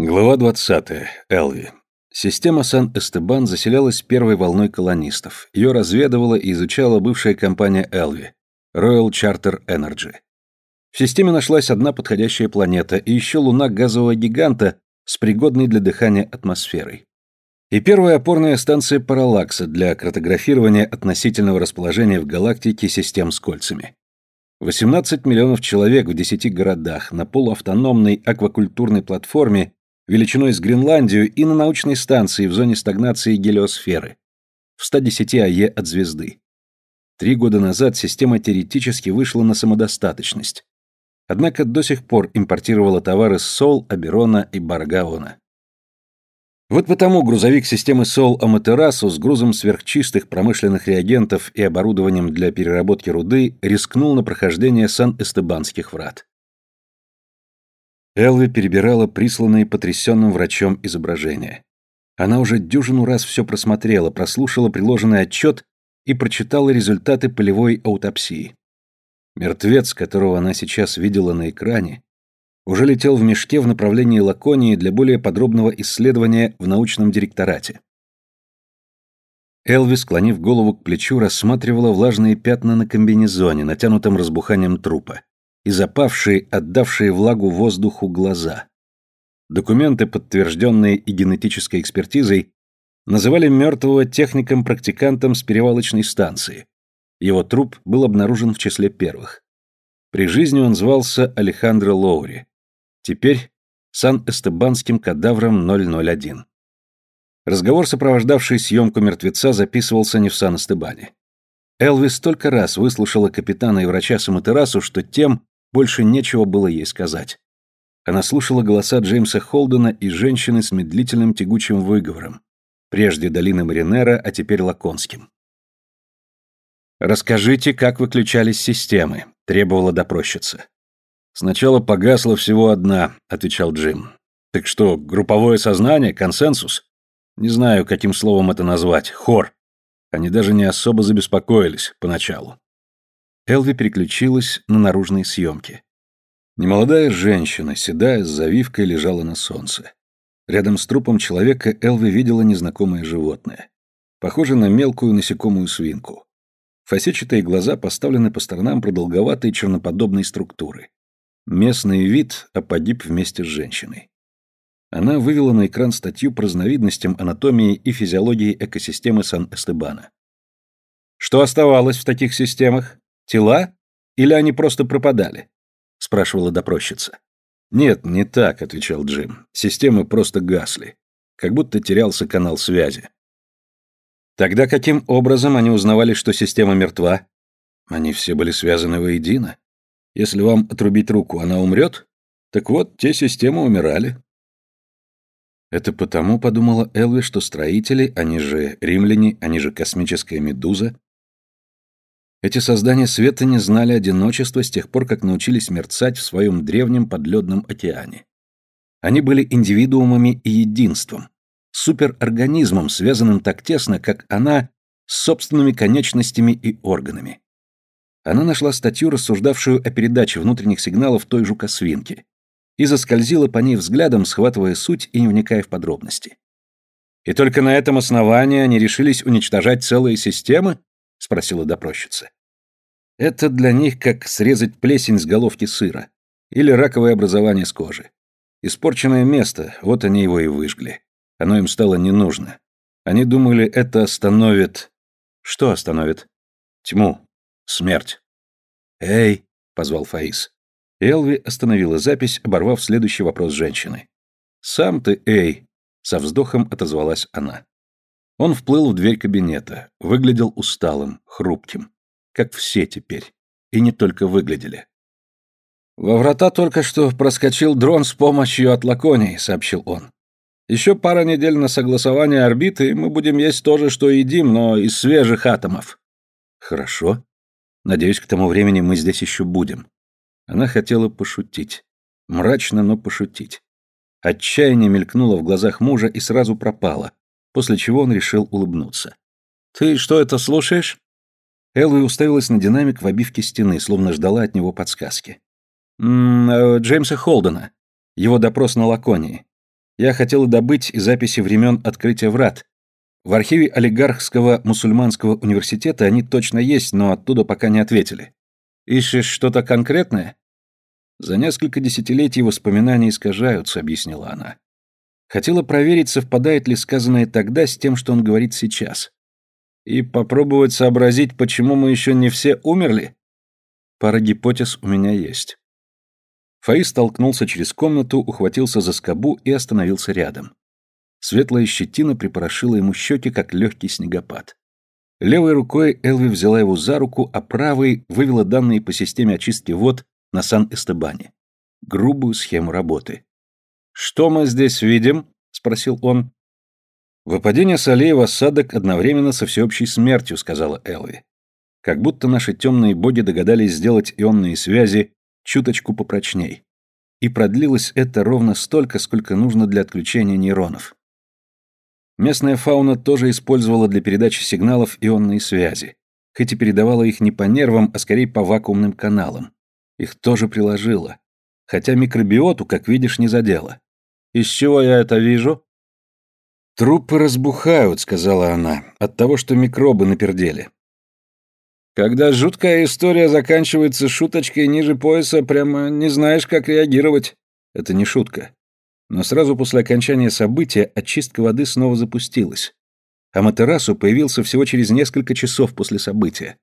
Глава 20. Элви. Система Сан-Эстебан заселялась первой волной колонистов. Ее разведывала и изучала бывшая компания Элви – Royal Charter Energy. В системе нашлась одна подходящая планета и еще луна газового гиганта с пригодной для дыхания атмосферой. И первая опорная станция параллакса для картографирования относительного расположения в галактике систем с кольцами. 18 миллионов человек в 10 городах на полуавтономной аквакультурной платформе величиной с Гренландию и на научной станции в зоне стагнации гелиосферы, в 110 АЕ от звезды. Три года назад система теоретически вышла на самодостаточность. Однако до сих пор импортировала товары с Сол, Аберона и Баргаона. Вот потому грузовик системы Сол Аматерасу с грузом сверхчистых промышленных реагентов и оборудованием для переработки руды рискнул на прохождение Сан-Эстебанских врат. Элви перебирала присланные потрясенным врачом изображения. Она уже дюжину раз все просмотрела, прослушала приложенный отчет и прочитала результаты полевой аутопсии. Мертвец, которого она сейчас видела на экране, уже летел в мешке в направлении Лаконии для более подробного исследования в научном директорате. Элви, склонив голову к плечу, рассматривала влажные пятна на комбинезоне, натянутом разбуханием трупа и запавшие, отдавшие влагу воздуху глаза. Документы, подтвержденные и генетической экспертизой, называли мертвого техником-практикантом с перевалочной станции. Его труп был обнаружен в числе первых. При жизни он звался Алехандро Лоури. Теперь Сан-Эстебанским кадавром 001. Разговор, сопровождавший съемку мертвеца, записывался не в Сан-Эстебане. Элвис столько раз выслушала капитана и врача Саматерасу, что тем больше нечего было ей сказать. Она слушала голоса Джеймса Холдена и женщины с медлительным тягучим выговором. Прежде долины Маринера, а теперь Лаконским. «Расскажите, как выключались системы», — требовала допросчица. «Сначала погасла всего одна», — отвечал Джим. «Так что, групповое сознание, консенсус? Не знаю, каким словом это назвать. Хор. Они даже не особо забеспокоились поначалу. Элви переключилась на наружные съемки. Немолодая женщина, седая, с завивкой, лежала на солнце. Рядом с трупом человека Элви видела незнакомое животное. Похоже на мелкую насекомую свинку. Фасетчатые глаза поставлены по сторонам продолговатой черноподобной структуры. Местный вид, а погиб вместе с женщиной. Она вывела на экран статью по разновидностям анатомии и физиологии экосистемы Сан-Эстебана. Что оставалось в таких системах? Тела? Или они просто пропадали? Спрашивала допросчица. Нет, не так, отвечал Джим. Системы просто гасли. Как будто терялся канал связи. Тогда каким образом они узнавали, что система мертва? Они все были связаны воедино. Если вам отрубить руку, она умрет? Так вот, те системы умирали. Это потому, подумала Элви, что строители, они же римляне, они же космическая медуза, эти создания света не знали одиночества с тех пор, как научились мерцать в своем древнем подледном океане. Они были индивидуумами и единством, суперорганизмом, связанным так тесно, как она, с собственными конечностями и органами. Она нашла статью, рассуждавшую о передаче внутренних сигналов той жукосвинки, и заскользила по ней взглядом, схватывая суть и не вникая в подробности. «И только на этом основании они решились уничтожать целые системы?» — спросила допросчица. «Это для них как срезать плесень с головки сыра или раковое образование с кожи. Испорченное место, вот они его и выжгли. Оно им стало не нужно. Они думали, это остановит... Что остановит? Тьму. Смерть. «Эй!» — позвал Фаис. Элви остановила запись, оборвав следующий вопрос женщины. «Сам ты, эй!» — со вздохом отозвалась она. Он вплыл в дверь кабинета, выглядел усталым, хрупким, как все теперь, и не только выглядели. «Во врата только что проскочил дрон с помощью от Лаконии», — сообщил он. «Еще пара недель на согласование орбиты, и мы будем есть то же, что едим, но из свежих атомов». «Хорошо. Надеюсь, к тому времени мы здесь еще будем». Она хотела пошутить. Мрачно, но пошутить. Отчаяние мелькнуло в глазах мужа и сразу пропало, после чего он решил улыбнуться. «Ты что это слушаешь?» Элви уставилась на динамик в обивке стены, словно ждала от него подсказки. «М э, Джеймса Холдена. Его допрос на Лаконии. Я хотела добыть записи времен открытия врат. В архиве олигархского мусульманского университета они точно есть, но оттуда пока не ответили. Ищешь что-то конкретное? За несколько десятилетий воспоминания искажаются, объяснила она. Хотела проверить, совпадает ли сказанное тогда с тем, что он говорит сейчас. И попробовать сообразить, почему мы еще не все умерли? Пара гипотез у меня есть. Фаис толкнулся через комнату, ухватился за скобу и остановился рядом. Светлая щетина припорошила ему щеки, как легкий снегопад. Левой рукой Элви взяла его за руку, а правой вывела данные по системе очистки вод на Сан-Эстебане. Грубую схему работы. «Что мы здесь видим?» — спросил он. «Выпадение солей в осадок одновременно со всеобщей смертью», — сказала Элви. «Как будто наши темные боги догадались сделать ионные связи чуточку попрочней. И продлилось это ровно столько, сколько нужно для отключения нейронов. Местная фауна тоже использовала для передачи сигналов ионные связи, хоть и передавала их не по нервам, а скорее по вакуумным каналам. Их тоже приложила. Хотя микробиоту, как видишь, не задела. Из чего я это вижу? Трупы разбухают, сказала она, от того, что микробы напердели. Когда жуткая история заканчивается шуточкой ниже пояса, прямо не знаешь, как реагировать. Это не шутка. Но сразу после окончания события очистка воды снова запустилась. А Матерасу появился всего через несколько часов после события.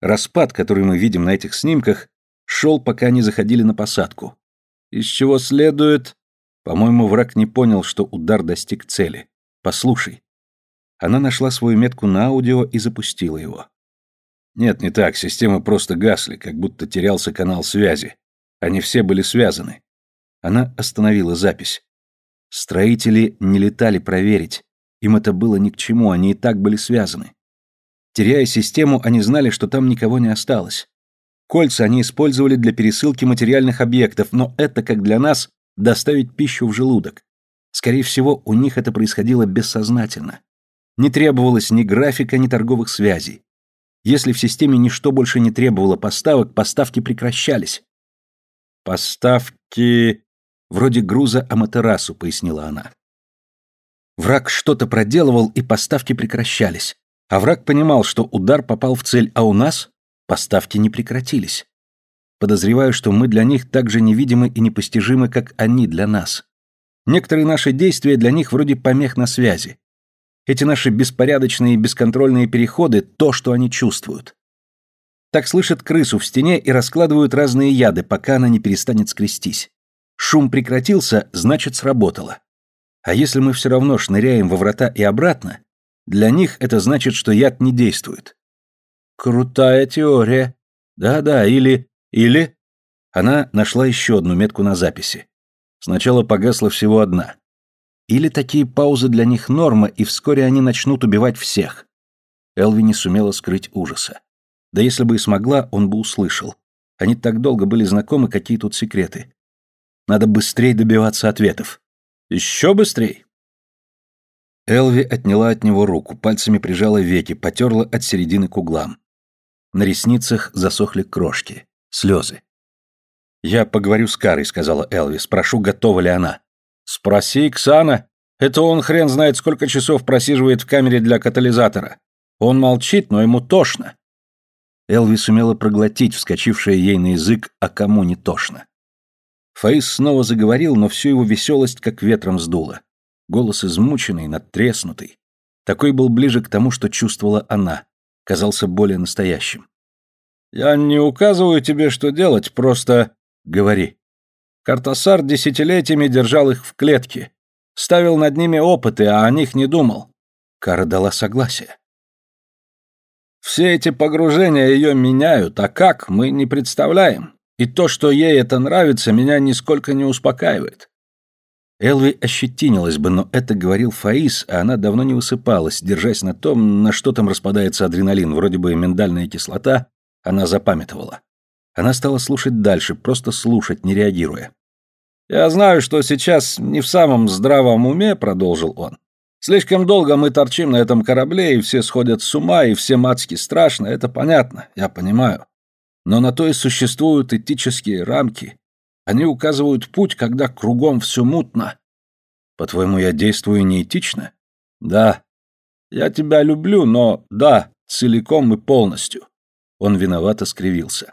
Распад, который мы видим на этих снимках, шел, пока они заходили на посадку. Из чего следует... По-моему, враг не понял, что удар достиг цели. Послушай. Она нашла свою метку на аудио и запустила его. Нет, не так, системы просто гасли, как будто терялся канал связи. Они все были связаны. Она остановила запись. Строители не летали проверить. Им это было ни к чему, они и так были связаны. Теряя систему, они знали, что там никого не осталось. Кольца они использовали для пересылки материальных объектов, но это, как для нас, доставить пищу в желудок. Скорее всего, у них это происходило бессознательно. Не требовалось ни графика, ни торговых связей. Если в системе ничто больше не требовало поставок, поставки прекращались. Поставки вроде груза Аматерасу, пояснила она. Враг что-то проделывал, и поставки прекращались. А враг понимал, что удар попал в цель, а у нас поставки не прекратились. Подозреваю, что мы для них так же невидимы и непостижимы, как они для нас. Некоторые наши действия для них вроде помех на связи. Эти наши беспорядочные и бесконтрольные переходы – то, что они чувствуют. Так слышат крысу в стене и раскладывают разные яды, пока она не перестанет скрестись. Шум прекратился, значит, сработало. А если мы все равно шныряем во врата и обратно, для них это значит, что яд не действует. Крутая теория. Да-да, или... Или... Она нашла еще одну метку на записи. Сначала погасла всего одна. Или такие паузы для них норма, и вскоре они начнут убивать всех. Элви не сумела скрыть ужаса. Да если бы и смогла, он бы услышал. Они так долго были знакомы, какие тут секреты. Надо быстрее добиваться ответов. Еще быстрей. Элви отняла от него руку, пальцами прижала веки, потерла от середины к углам. На ресницах засохли крошки, слезы. «Я поговорю с Карой», — сказала Элви, — «спрошу, готова ли она». Спроси Иксана. Это он хрен знает сколько часов просиживает в камере для катализатора. Он молчит, но ему тошно. Элви сумела проглотить вскочившее ей на язык, а кому не тошно. Фаис снова заговорил, но всю его веселость как ветром сдуло. Голос измученный, надтреснутый. Такой был ближе к тому, что чувствовала она. Казался более настоящим. «Я не указываю тебе, что делать, просто...» «Говори». Картасар десятилетиями держал их в клетке. Ставил над ними опыты, а о них не думал. Кара дала согласие. Все эти погружения ее меняют, а как, мы не представляем. И то, что ей это нравится, меня нисколько не успокаивает. Элви ощетинилась бы, но это говорил Фаис, а она давно не высыпалась, держась на том, на что там распадается адреналин, вроде бы миндальная кислота, она запамятовала. Она стала слушать дальше, просто слушать, не реагируя. «Я знаю, что сейчас не в самом здравом уме», — продолжил он. «Слишком долго мы торчим на этом корабле, и все сходят с ума, и всем адски страшно, это понятно, я понимаю. Но на то и существуют этические рамки. Они указывают путь, когда кругом все мутно. По-твоему, я действую неэтично? Да. Я тебя люблю, но да, целиком и полностью. Он виновато скривился.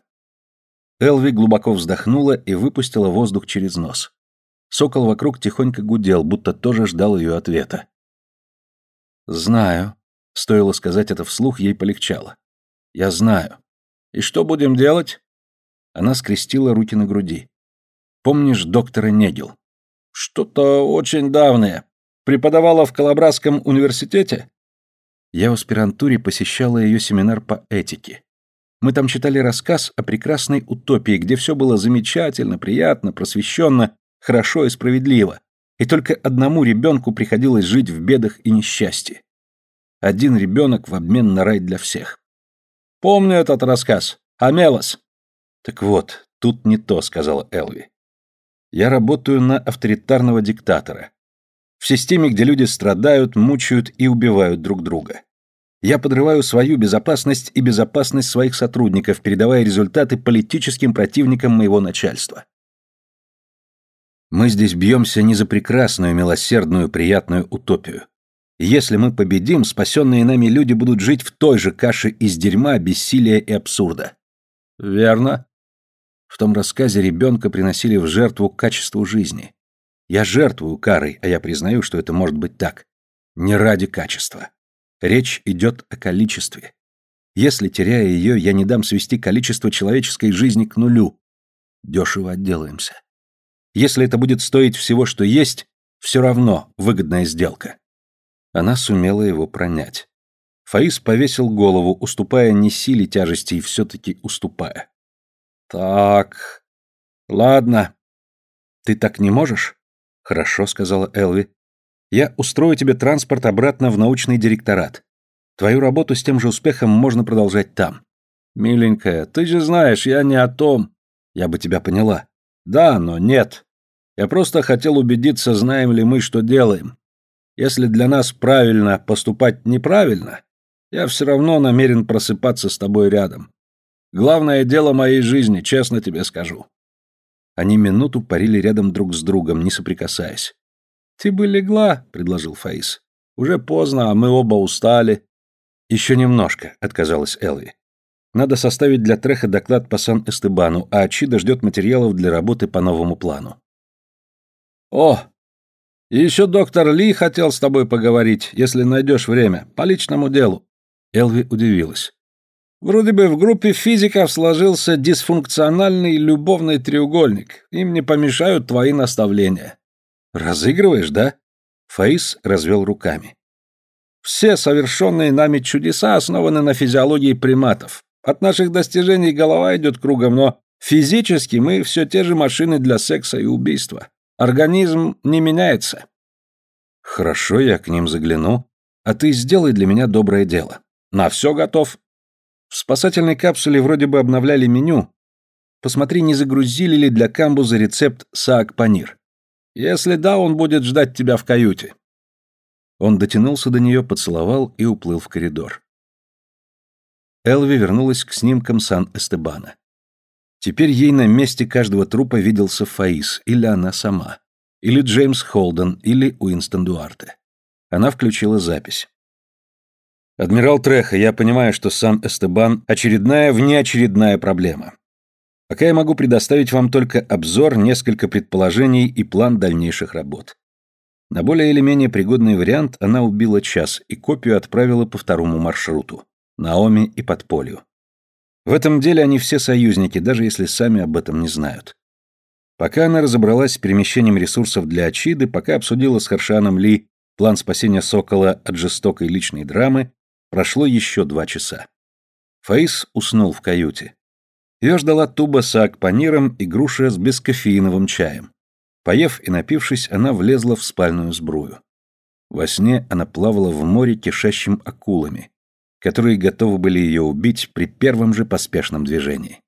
Элви глубоко вздохнула и выпустила воздух через нос. Сокол вокруг тихонько гудел, будто тоже ждал ее ответа. «Знаю». Стоило сказать это вслух, ей полегчало. «Я знаю. И что будем делать?» Она скрестила руки на груди. «Помнишь доктора Негел?» «Что-то очень давнее. Преподавала в Калабрасском университете?» Я в аспирантуре посещала ее семинар по этике. Мы там читали рассказ о прекрасной утопии, где все было замечательно, приятно, просвещенно, хорошо и справедливо. И только одному ребенку приходилось жить в бедах и несчастье. Один ребенок в обмен на рай для всех. Помню этот рассказ. Амелос. Так вот, тут не то, сказала Элви. Я работаю на авторитарного диктатора. В системе, где люди страдают, мучают и убивают друг друга. Я подрываю свою безопасность и безопасность своих сотрудников, передавая результаты политическим противникам моего начальства. Мы здесь бьемся не за прекрасную, милосердную, приятную утопию. Если мы победим, спасенные нами люди будут жить в той же каше из дерьма, бессилия и абсурда. Верно. В том рассказе ребенка приносили в жертву качеству жизни. Я жертвую карой, а я признаю, что это может быть так. Не ради качества. Речь идет о количестве. Если, теряя ее, я не дам свести количество человеческой жизни к нулю, дешево отделаемся. Если это будет стоить всего, что есть, все равно выгодная сделка. Она сумела его пронять. Фаис повесил голову, уступая не силе тяжести и все-таки уступая. «Так... Ладно. Ты так не можешь?» «Хорошо», — сказала Элви. «Я устрою тебе транспорт обратно в научный директорат. Твою работу с тем же успехом можно продолжать там». «Миленькая, ты же знаешь, я не о том». «Я бы тебя поняла». «Да, но нет. Я просто хотел убедиться, знаем ли мы, что делаем. Если для нас правильно поступать неправильно, я все равно намерен просыпаться с тобой рядом. Главное дело моей жизни, честно тебе скажу». Они минуту парили рядом друг с другом, не соприкасаясь. «Ты бы легла», — предложил Фаис. «Уже поздно, а мы оба устали». «Еще немножко», — отказалась Элви. «Надо составить для Треха доклад по Сан-Эстебану, а Ачида ждет материалов для работы по новому плану». «О, еще доктор Ли хотел с тобой поговорить, если найдешь время, по личному делу». Элви удивилась. Вроде бы в группе физиков сложился дисфункциональный любовный треугольник. Им не помешают твои наставления. Разыгрываешь, да? Фаис развел руками. Все совершенные нами чудеса основаны на физиологии приматов. От наших достижений голова идет кругом, но физически мы все те же машины для секса и убийства. Организм не меняется. Хорошо, я к ним загляну. А ты сделай для меня доброе дело. На все готов. В спасательной капсуле вроде бы обновляли меню. Посмотри, не загрузили ли для камбуза рецепт саак-панир. Если да, он будет ждать тебя в каюте. Он дотянулся до нее, поцеловал и уплыл в коридор. Элви вернулась к снимкам Сан-Эстебана. Теперь ей на месте каждого трупа виделся Фаис, или она сама, или Джеймс Холден, или Уинстон Дуарте. Она включила запись. «Адмирал Треха, я понимаю, что сам Эстебан – очередная внеочередная проблема. Пока я могу предоставить вам только обзор, несколько предположений и план дальнейших работ. На более или менее пригодный вариант она убила час и копию отправила по второму маршруту – Наоми и Подполью. В этом деле они все союзники, даже если сами об этом не знают. Пока она разобралась с перемещением ресурсов для Ачиды, пока обсудила с Харшаном Ли план спасения Сокола от жестокой личной драмы, Прошло еще два часа. Фаис уснул в каюте. Ее ждала туба с акпаниром и груша с бескофеиновым чаем. Поев и напившись, она влезла в спальную сбрую. Во сне она плавала в море, кишащим акулами, которые готовы были ее убить при первом же поспешном движении.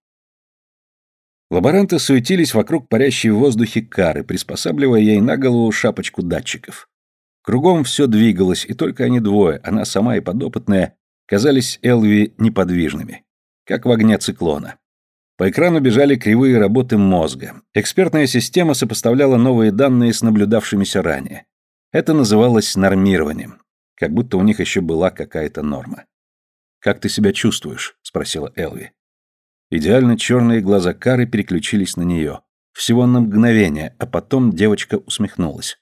Лаборанты суетились вокруг парящей в воздухе кары, приспосабливая ей на голову шапочку датчиков. Кругом все двигалось, и только они двое, она сама и подопытная, казались Элви неподвижными, как в огне циклона. По экрану бежали кривые работы мозга. Экспертная система сопоставляла новые данные с наблюдавшимися ранее. Это называлось нормированием, как будто у них еще была какая-то норма. «Как ты себя чувствуешь?» — спросила Элви. Идеально черные глаза Кары переключились на нее. Всего на мгновение, а потом девочка усмехнулась.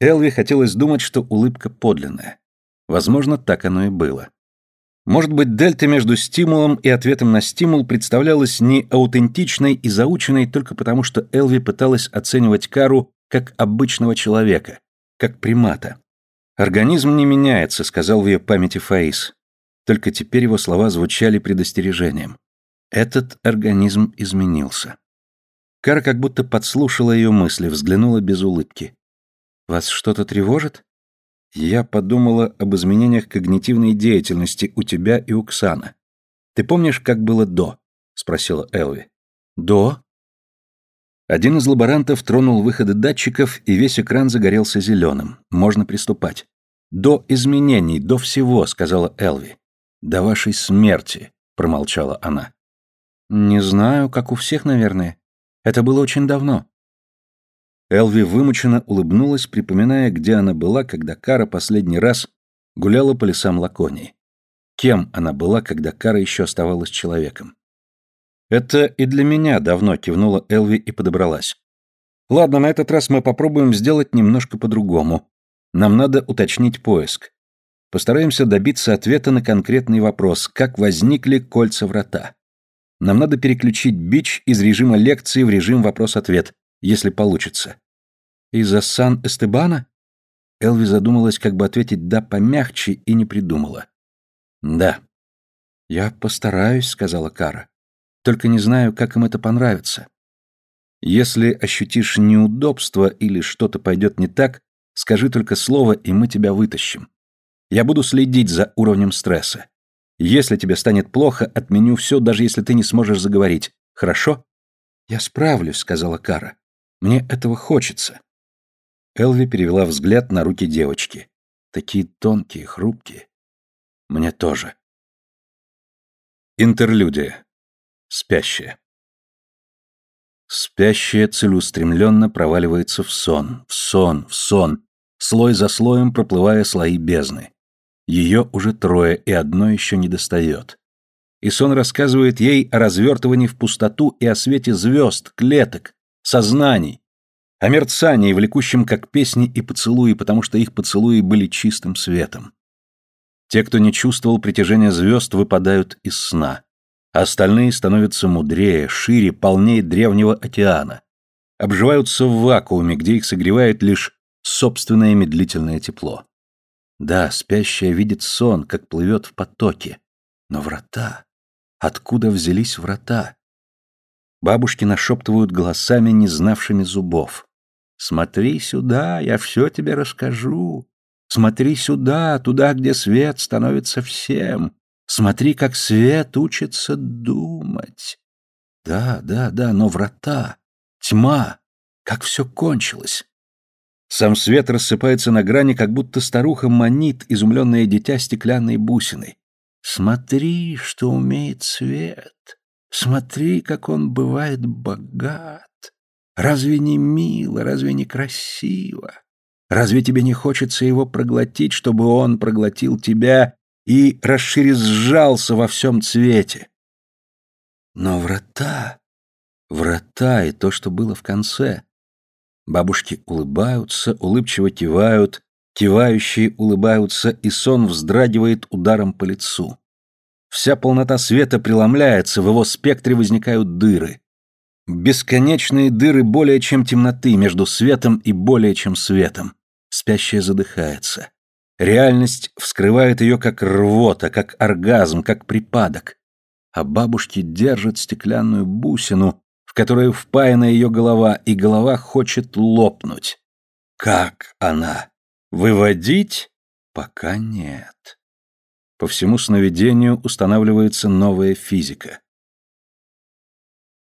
Элви хотелось думать, что улыбка подлинная. Возможно, так оно и было. Может быть, дельта между стимулом и ответом на стимул представлялась не аутентичной и заученной только потому, что Элви пыталась оценивать Кару как обычного человека, как примата. «Организм не меняется», — сказал в ее памяти Фаис. Только теперь его слова звучали предостережением. Этот организм изменился. Кара как будто подслушала ее мысли, взглянула без улыбки. «Вас что-то тревожит?» «Я подумала об изменениях когнитивной деятельности у тебя и у Ксана. Ты помнишь, как было до?» — спросила Элви. «До?» Один из лаборантов тронул выходы датчиков, и весь экран загорелся зеленым. Можно приступать. «До изменений, до всего», — сказала Элви. «До вашей смерти», — промолчала она. «Не знаю, как у всех, наверное. Это было очень давно». Элви вымученно улыбнулась, припоминая, где она была, когда Кара последний раз гуляла по лесам Лаконии. Кем она была, когда Кара еще оставалась человеком? «Это и для меня давно», — кивнула Элви и подобралась. «Ладно, на этот раз мы попробуем сделать немножко по-другому. Нам надо уточнить поиск. Постараемся добиться ответа на конкретный вопрос, как возникли кольца врата. Нам надо переключить бич из режима лекции в режим вопрос-ответ, если получится. Из-за Сан-Эстебана? Элви задумалась, как бы ответить «да» помягче и не придумала. «Да». «Я постараюсь», — сказала Кара. «Только не знаю, как им это понравится. Если ощутишь неудобство или что-то пойдет не так, скажи только слово, и мы тебя вытащим. Я буду следить за уровнем стресса. Если тебе станет плохо, отменю все, даже если ты не сможешь заговорить. Хорошо? Я справлюсь, сказала Кара. Мне этого хочется. Элви перевела взгляд на руки девочки. Такие тонкие, хрупкие. Мне тоже. Интерлюдия. Спящая. Спящая целеустремленно проваливается в сон, в сон, в сон, слой за слоем проплывая слои бездны. Ее уже трое, и одно еще не достает. И сон рассказывает ей о развертывании в пустоту и о свете звезд, клеток, сознаний, о мерцании, влекущем как песни и поцелуи, потому что их поцелуи были чистым светом. Те, кто не чувствовал притяжения звезд, выпадают из сна. А остальные становятся мудрее, шире, полнее древнего океана. Обживаются в вакууме, где их согревает лишь собственное медлительное тепло. Да, спящая видит сон, как плывет в потоке. Но врата... Откуда взялись врата? Бабушки нашептывают голосами, не знавшими зубов. «Смотри сюда, я все тебе расскажу. Смотри сюда, туда, где свет становится всем. Смотри, как свет учится думать». Да, да, да, но врата, тьма, как все кончилось. Сам свет рассыпается на грани, как будто старуха манит изумленное дитя стеклянной бусиной. Смотри, что умеет свет. Смотри, как он бывает богат. Разве не мило, разве не красиво? Разве тебе не хочется его проглотить, чтобы он проглотил тебя и расширизжался во всем цвете? Но врата, врата и то, что было в конце — Бабушки улыбаются, улыбчиво кивают, кивающие улыбаются, и сон вздрагивает ударом по лицу. Вся полнота света преломляется, в его спектре возникают дыры. Бесконечные дыры более чем темноты между светом и более чем светом. Спящая задыхается. Реальность вскрывает ее как рвота, как оргазм, как припадок. А бабушки держат стеклянную бусину, которую впаяна ее голова, и голова хочет лопнуть. Как она? Выводить? Пока нет. По всему сновидению устанавливается новая физика.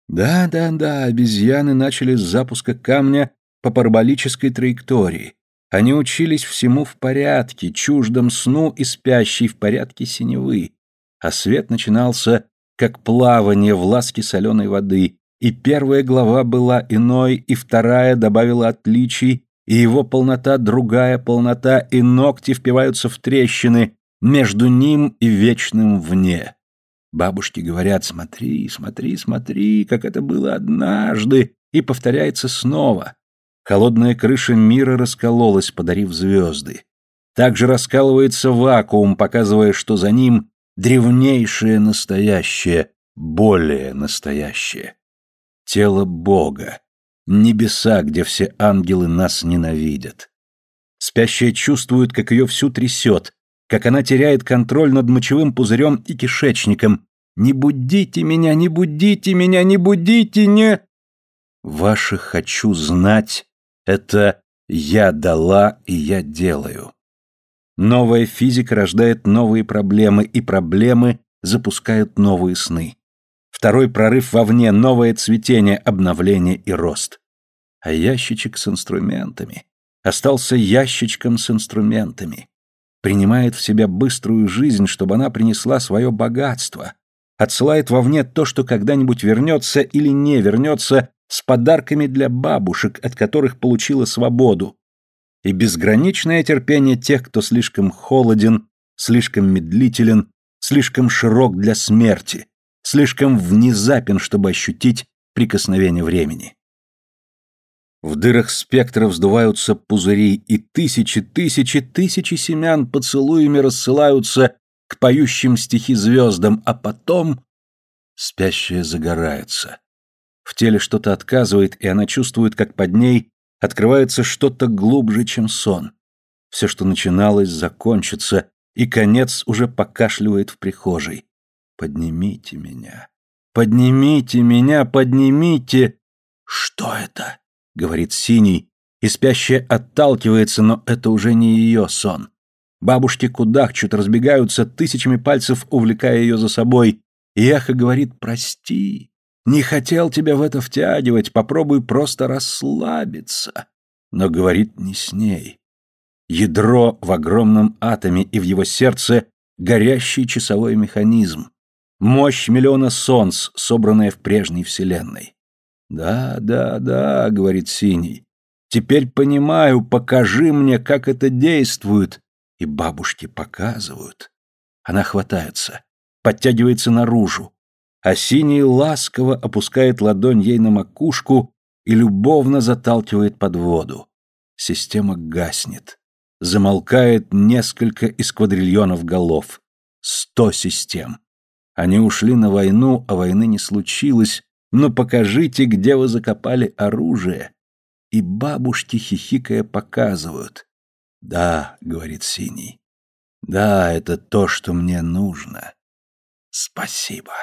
Да-да-да, обезьяны начали с запуска камня по параболической траектории. Они учились всему в порядке, чуждом сну и спящей в порядке синевы. А свет начинался как плавание в ласке соленой воды, и первая глава была иной, и вторая добавила отличий, и его полнота другая полнота, и ногти впиваются в трещины между ним и вечным вне. Бабушки говорят «смотри, смотри, смотри, как это было однажды», и повторяется снова. Холодная крыша мира раскололась, подарив звезды. Также раскалывается вакуум, показывая, что за ним древнейшее настоящее, более настоящее. Тело Бога, небеса, где все ангелы нас ненавидят. Спящая чувствует, как ее всю трясет, как она теряет контроль над мочевым пузырем и кишечником. «Не будите меня, не будите меня, не будите, не...» Ваше «хочу знать» — это «я дала и я делаю». Новая физика рождает новые проблемы, и проблемы запускают новые сны. Второй прорыв вовне, новое цветение, обновление и рост. А ящичек с инструментами остался ящичком с инструментами. Принимает в себя быструю жизнь, чтобы она принесла свое богатство. Отсылает вовне то, что когда-нибудь вернется или не вернется, с подарками для бабушек, от которых получила свободу, и безграничное терпение тех, кто слишком холоден, слишком медлителен, слишком широк для смерти, слишком внезапен, чтобы ощутить прикосновение времени. В дырах спектра вздуваются пузыри, и тысячи, тысячи, тысячи семян поцелуями рассылаются к поющим стихи звездам, а потом спящая загорается. В теле что-то отказывает, и она чувствует, как под ней открывается что-то глубже, чем сон. Все, что начиналось, закончится, и конец уже покашливает в прихожей. «Поднимите меня! Поднимите меня! Поднимите!» «Что это?» — говорит Синий, и спящая отталкивается, но это уже не ее сон. Бабушки кудахчут, разбегаются, тысячами пальцев увлекая ее за собой, и эхо говорит «Прости, не хотел тебя в это втягивать, попробуй просто расслабиться. Но говорит не с ней. Ядро в огромном атоме и в его сердце горящий часовой механизм. Мощь миллиона солнц, собранная в прежней вселенной. «Да, да, да», — говорит Синий. «Теперь понимаю, покажи мне, как это действует». И бабушки показывают. Она хватается, подтягивается наружу, а синий ласково опускает ладонь ей на макушку и любовно заталкивает под воду. Система гаснет. Замолкает несколько из квадриллионов голов. Сто систем. Они ушли на войну, а войны не случилось. Но покажите, где вы закопали оружие. И бабушки, хихикая, показывают. «Да», — говорит Синий, — «да, это то, что мне нужно. Спасибо».